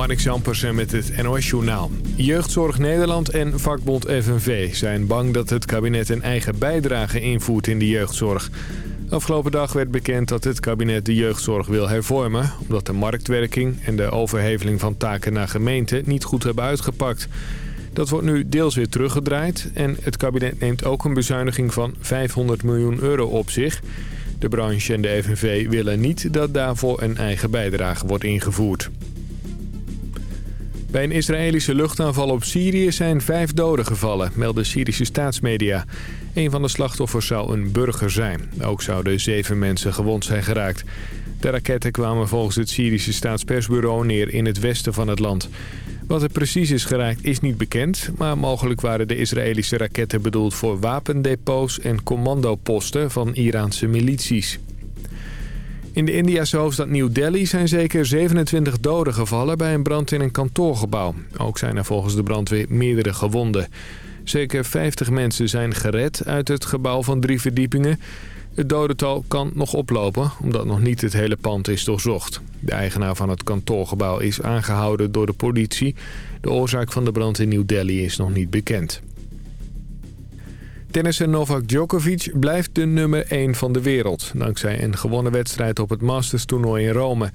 Marnik Zampersen met het NOS-journaal. Jeugdzorg Nederland en vakbond FNV zijn bang dat het kabinet een eigen bijdrage invoert in de jeugdzorg. Afgelopen dag werd bekend dat het kabinet de jeugdzorg wil hervormen... omdat de marktwerking en de overheveling van taken naar gemeenten niet goed hebben uitgepakt. Dat wordt nu deels weer teruggedraaid en het kabinet neemt ook een bezuiniging van 500 miljoen euro op zich... De branche en de FNV willen niet dat daarvoor een eigen bijdrage wordt ingevoerd. Bij een Israëlische luchtaanval op Syrië zijn vijf doden gevallen, melden Syrische staatsmedia. Een van de slachtoffers zou een burger zijn. Ook zouden zeven mensen gewond zijn geraakt. De raketten kwamen volgens het Syrische staatspersbureau neer in het westen van het land. Wat er precies is geraakt is niet bekend, maar mogelijk waren de Israëlische raketten bedoeld voor wapendepots en commandoposten van Iraanse milities. In de Indiase hoofdstad New Delhi zijn zeker 27 doden gevallen bij een brand in een kantoorgebouw. Ook zijn er volgens de brandweer meerdere gewonden. Zeker 50 mensen zijn gered uit het gebouw van drie verdiepingen. Het dodental kan nog oplopen, omdat nog niet het hele pand is doorzocht. De eigenaar van het kantoorgebouw is aangehouden door de politie. De oorzaak van de brand in New Delhi is nog niet bekend. Tennisser Novak Djokovic blijft de nummer 1 van de wereld... dankzij een gewonnen wedstrijd op het Masters-toernooi in Rome.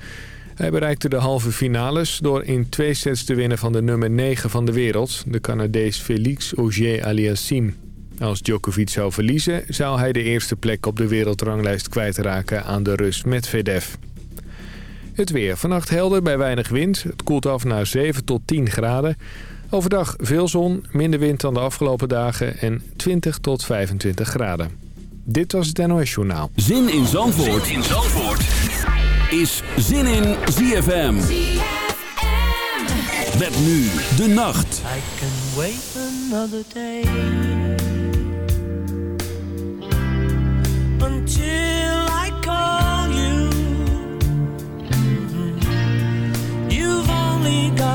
Hij bereikte de halve finales door in twee sets te winnen van de nummer 9 van de wereld... de Canadees Félix Auger-Aliassime. Als Djokovic zou verliezen, zou hij de eerste plek op de wereldranglijst kwijtraken aan de Rus Medvedev. Het weer. Vannacht helder bij weinig wind. Het koelt af naar 7 tot 10 graden. Overdag veel zon, minder wind dan de afgelopen dagen en 20 tot 25 graden. Dit was het NOS Journaal. Zin in Zandvoort, zin in Zandvoort. is Zin in ZFM. ZFM. Met nu de nacht. I can wait another day. Until I call you. You've only got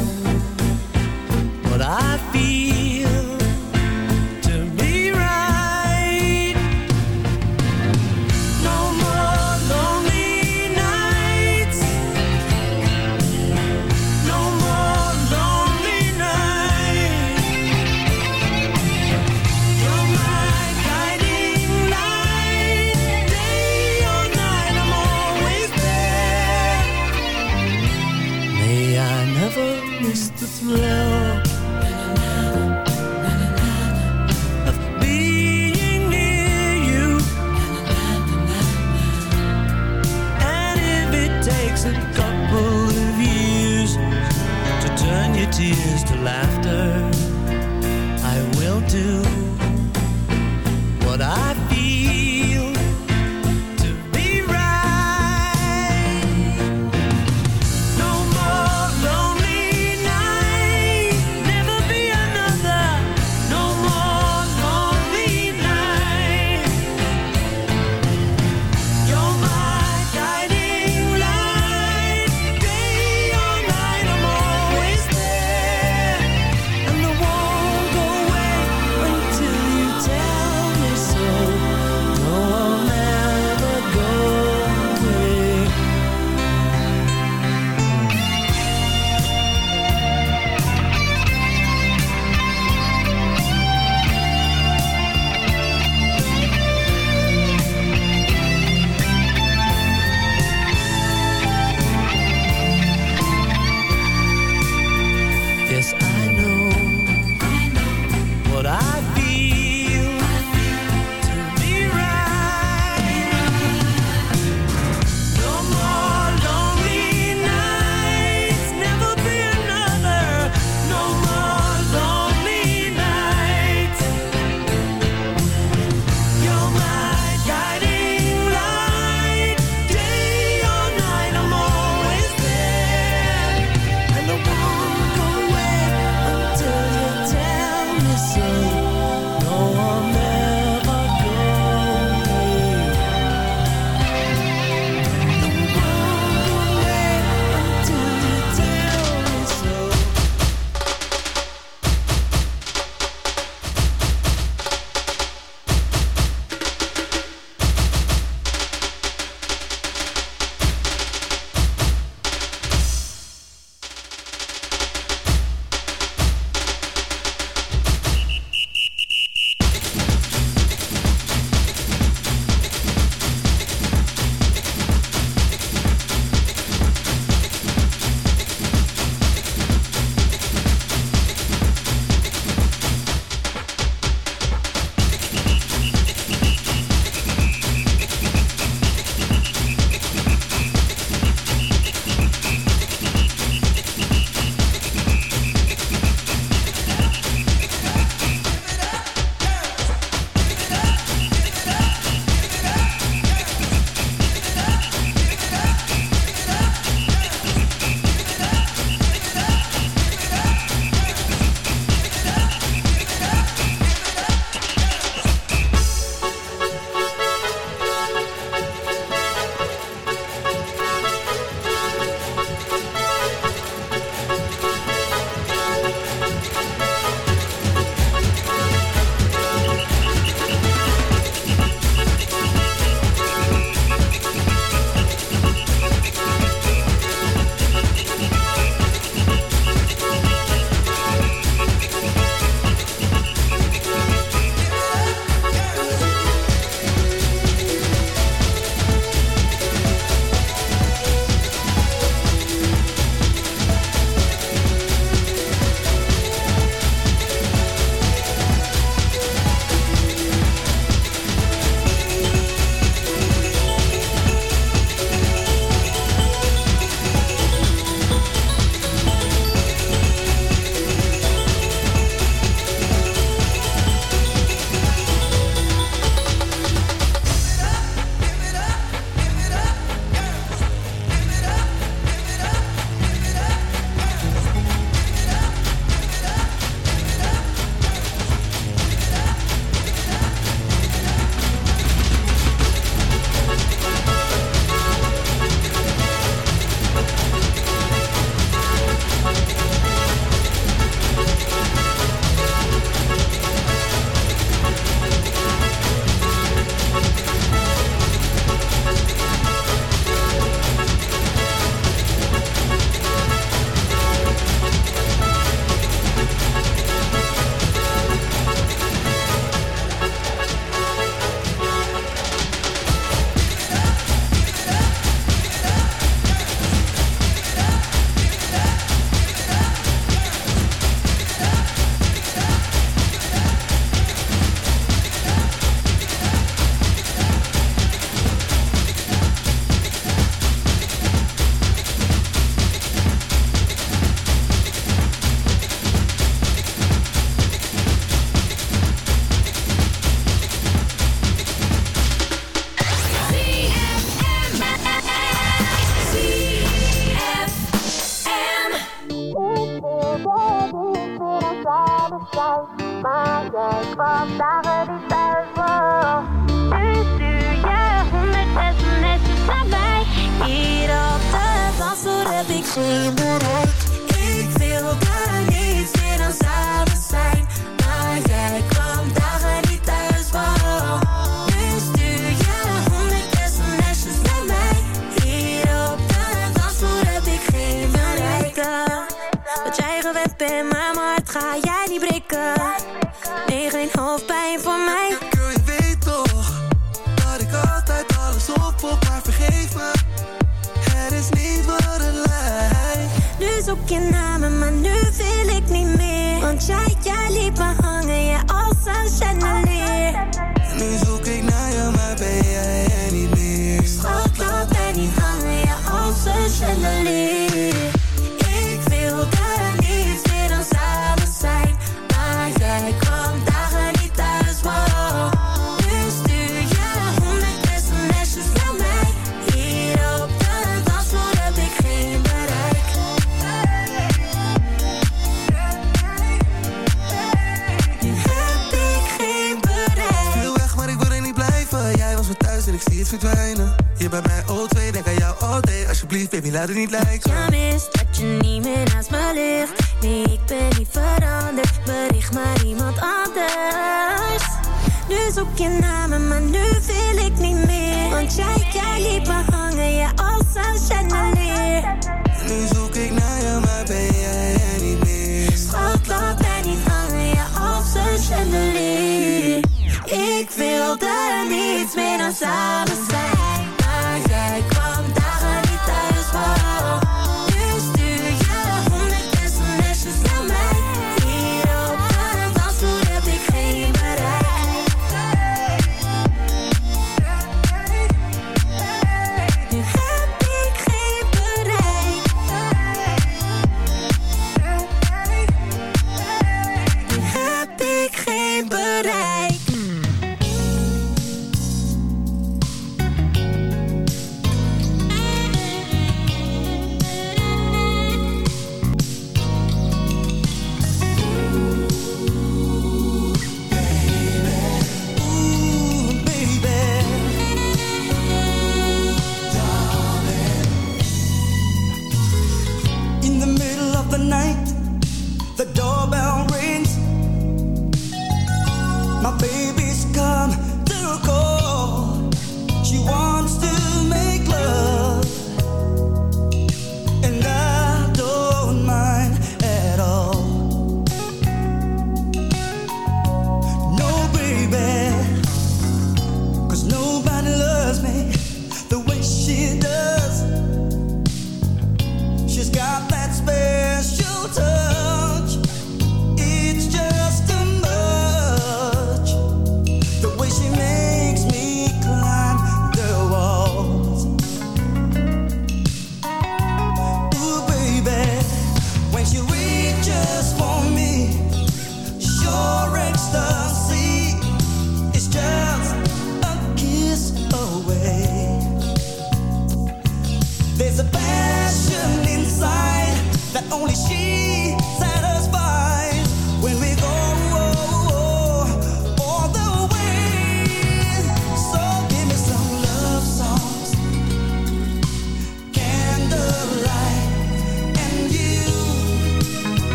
I feel laughter. I will do zoek je namen, maar nu wil ik niet meer. Want jij, jij liep me hangen, jij als een en. Nu zoek ik naar jou, maar ben jij er niet meer. Schat, laat mij niet hangen, jij als een en. niet, laat het niet lijken. Ja, mist dat je niet meer naast me ligt? Nee, ik ben niet veranderd. Bericht maar iemand anders. Nu zoek je namen, maar nu wil ik niet meer. Want jij, jij liep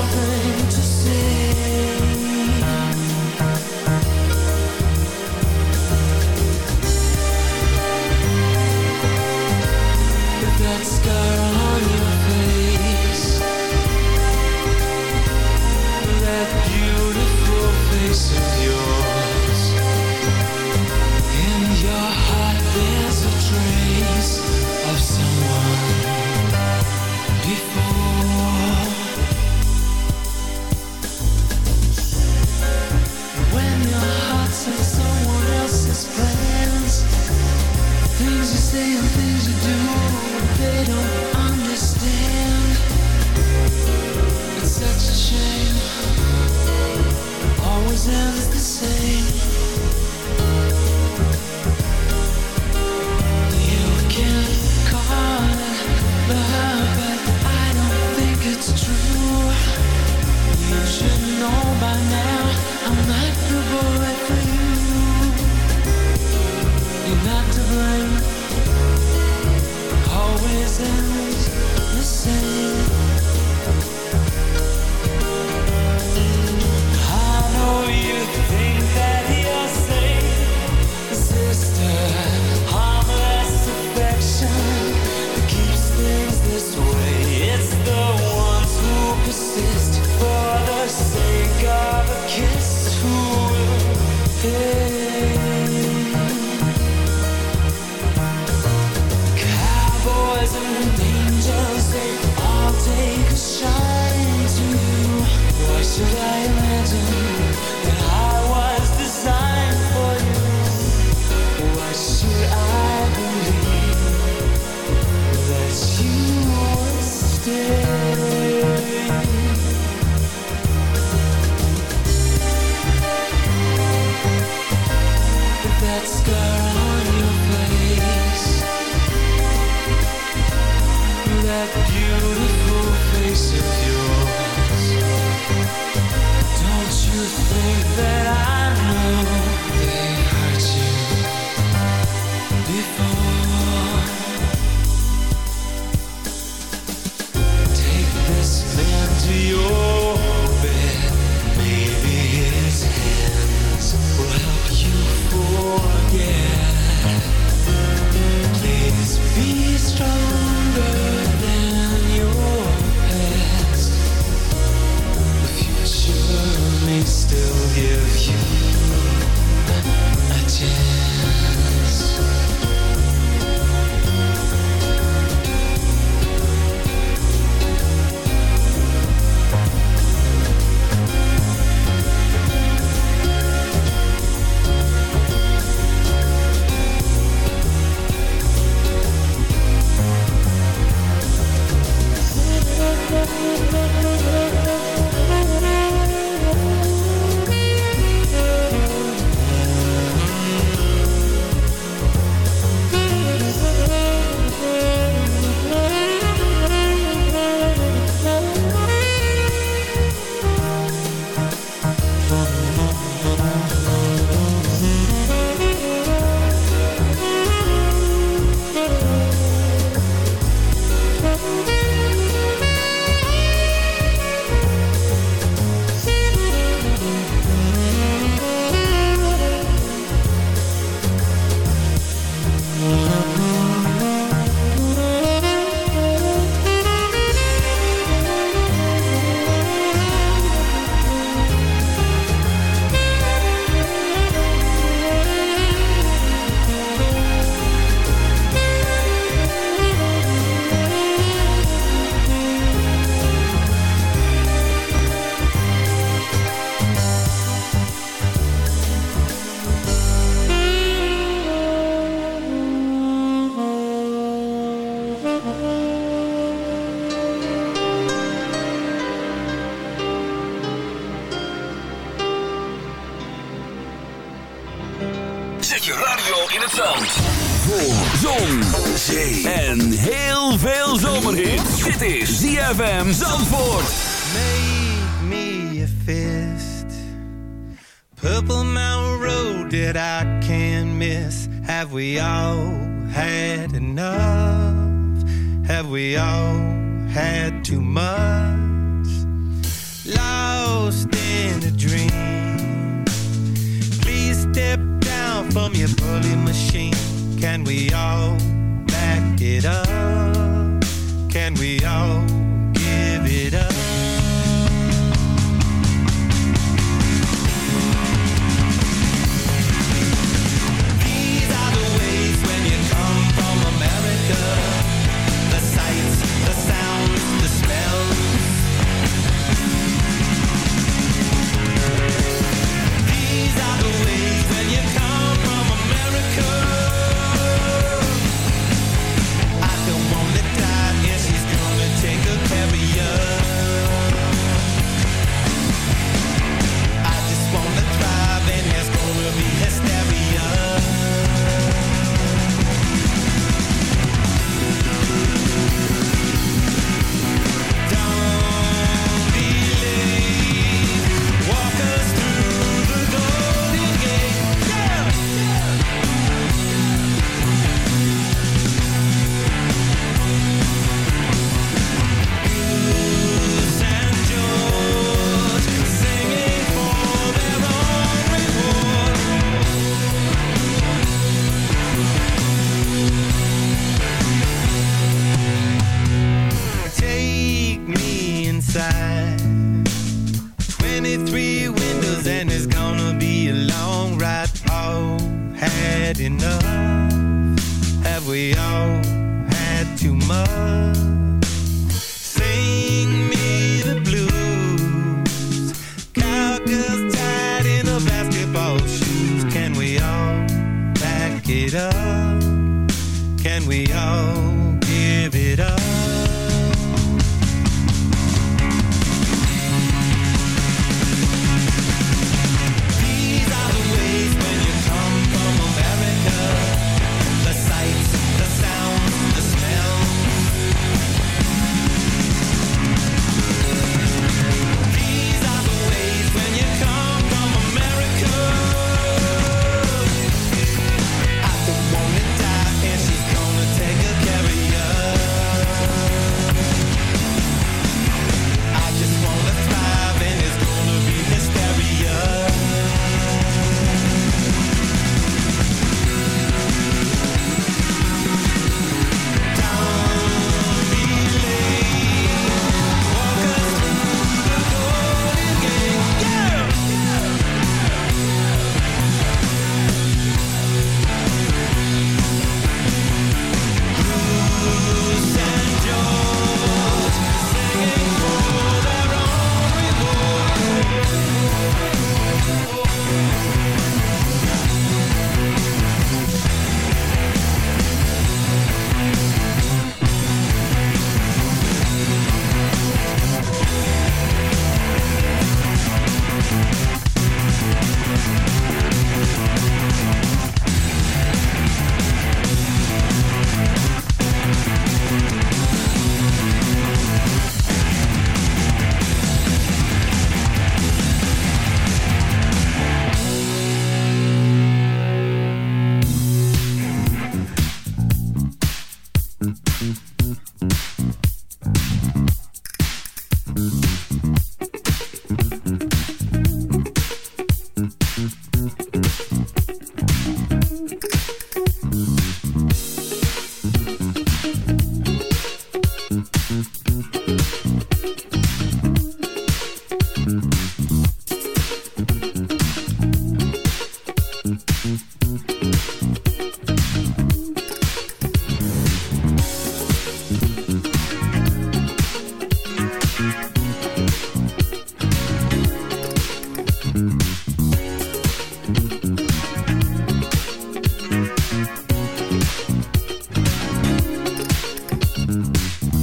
Something to see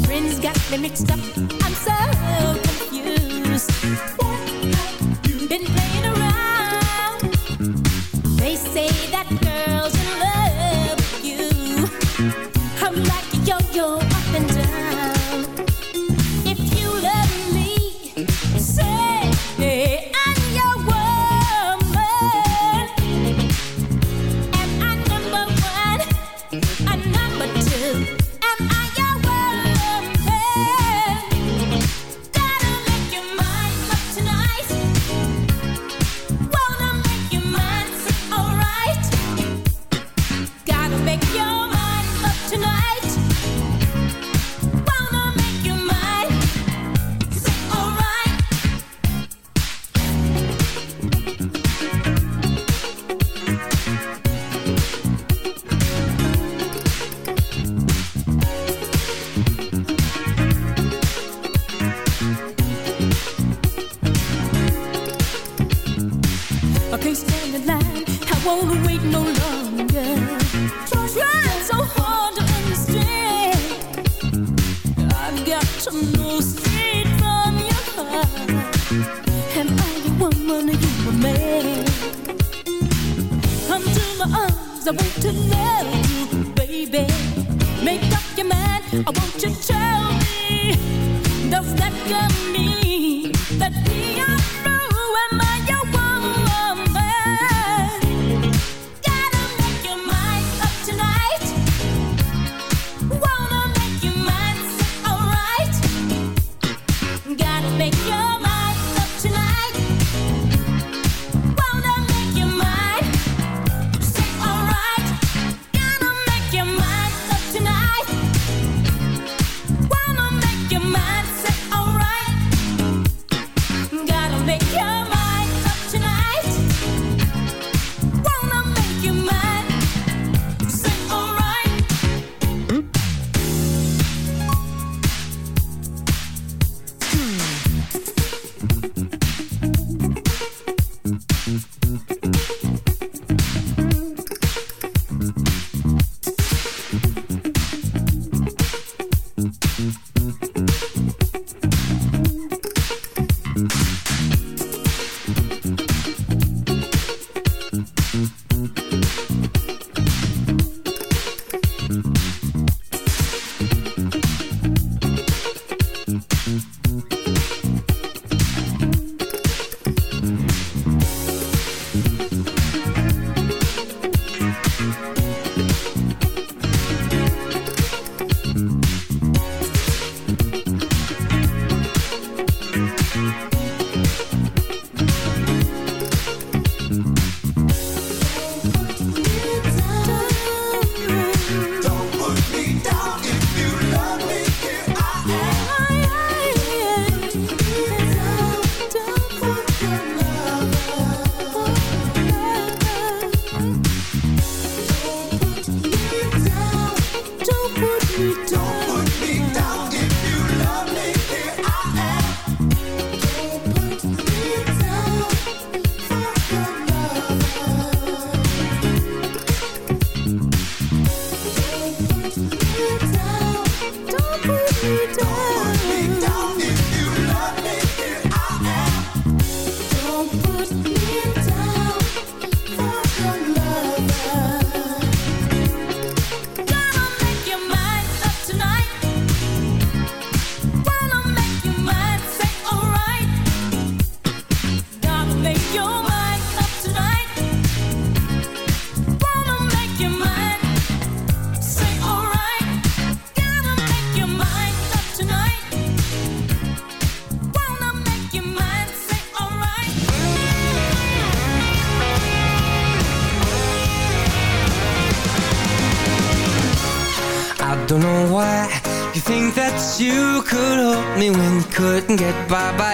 Friends got me mixed up.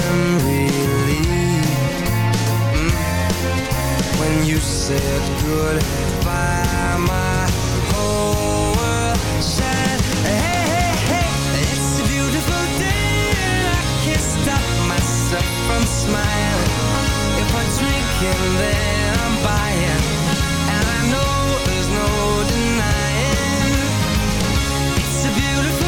I'm relieved mm, when you said goodbye. My whole world shined. Hey, hey, hey, it's a beautiful day, and I can't stop myself from smiling. If I drink and then I'm buying, and I know there's no denying. It's a beautiful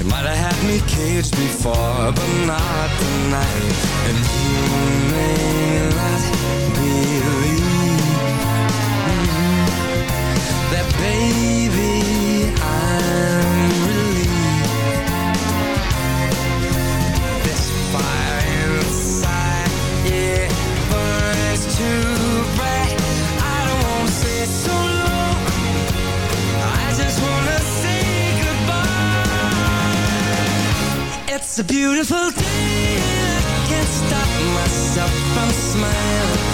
You might have had me caged before But not tonight. And you may not believe mm, That baby a beautiful day. and I can't stop myself from smiling.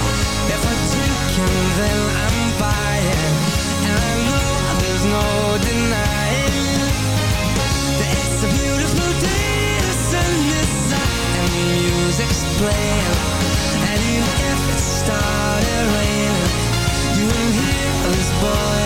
If I drink and then I'm buying, and I know there's no denying that it's a beautiful day. The sun is up and the music's playing. And even if it started raining You won't hear this boy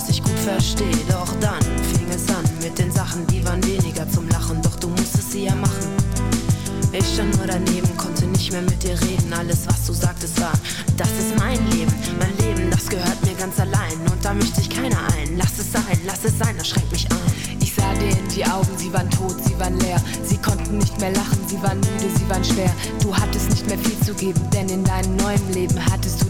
was ich gut verstehe. Doch dann fing es an mit den Sachen, die waren weniger zum Lachen. Doch du musstest sie ja machen. Ich stand nur daneben, konnte nicht mehr mit dir reden. Alles, was du sagtest, war, das ist mein Leben. Mein Leben, das gehört mir ganz allein. Und da mischt sich keiner ein. Lass es sein, lass es sein, das schränkt mich ein. Ich sah dir in die Augen, sie waren tot, sie waren leer. Sie konnten nicht mehr lachen, sie waren müde, sie waren schwer. Du hattest nicht mehr viel zu geben, denn in deinem neuen Leben hattest du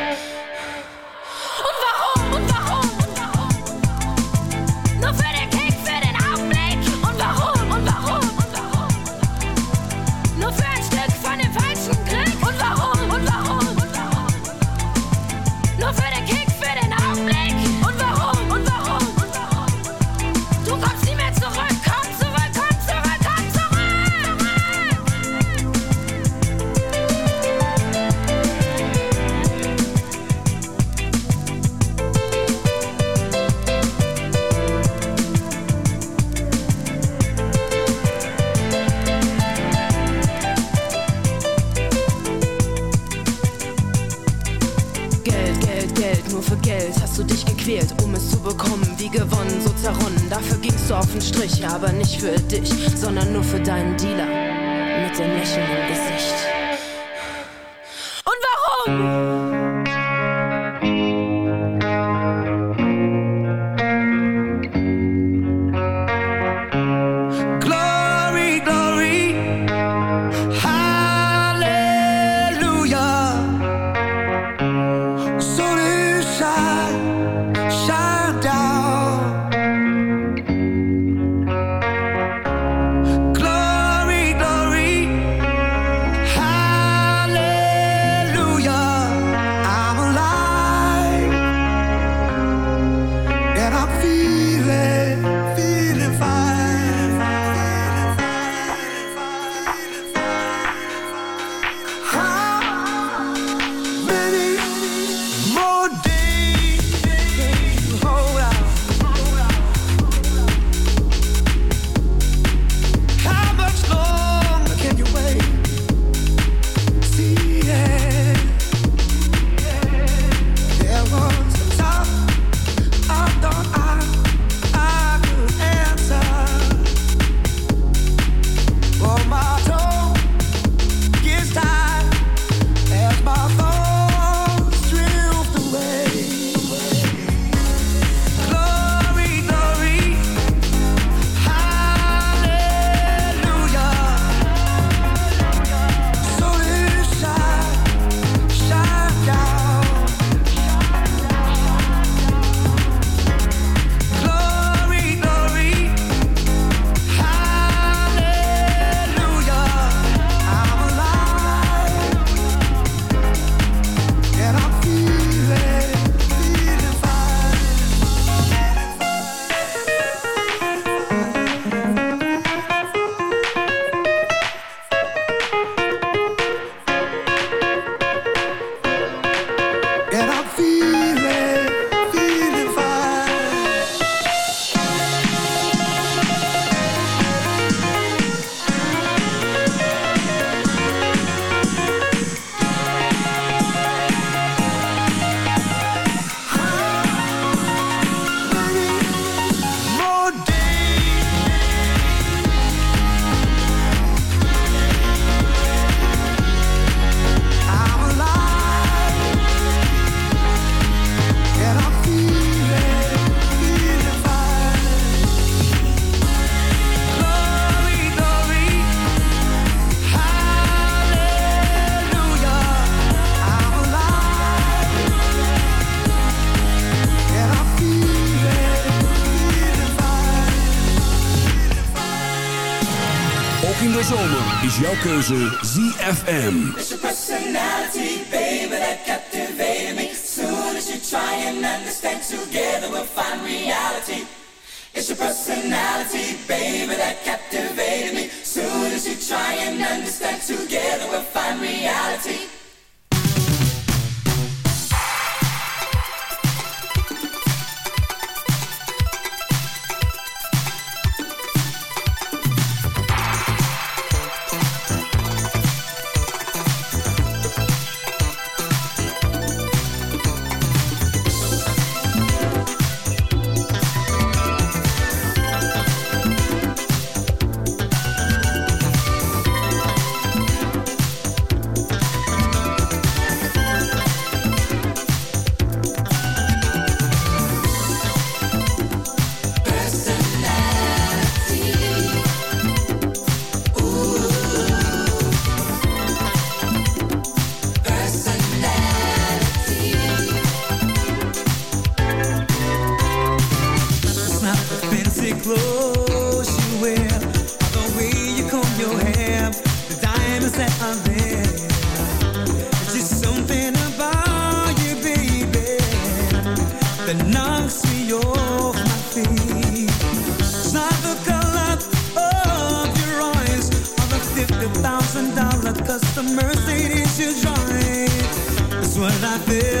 Keuze ZFM. I feel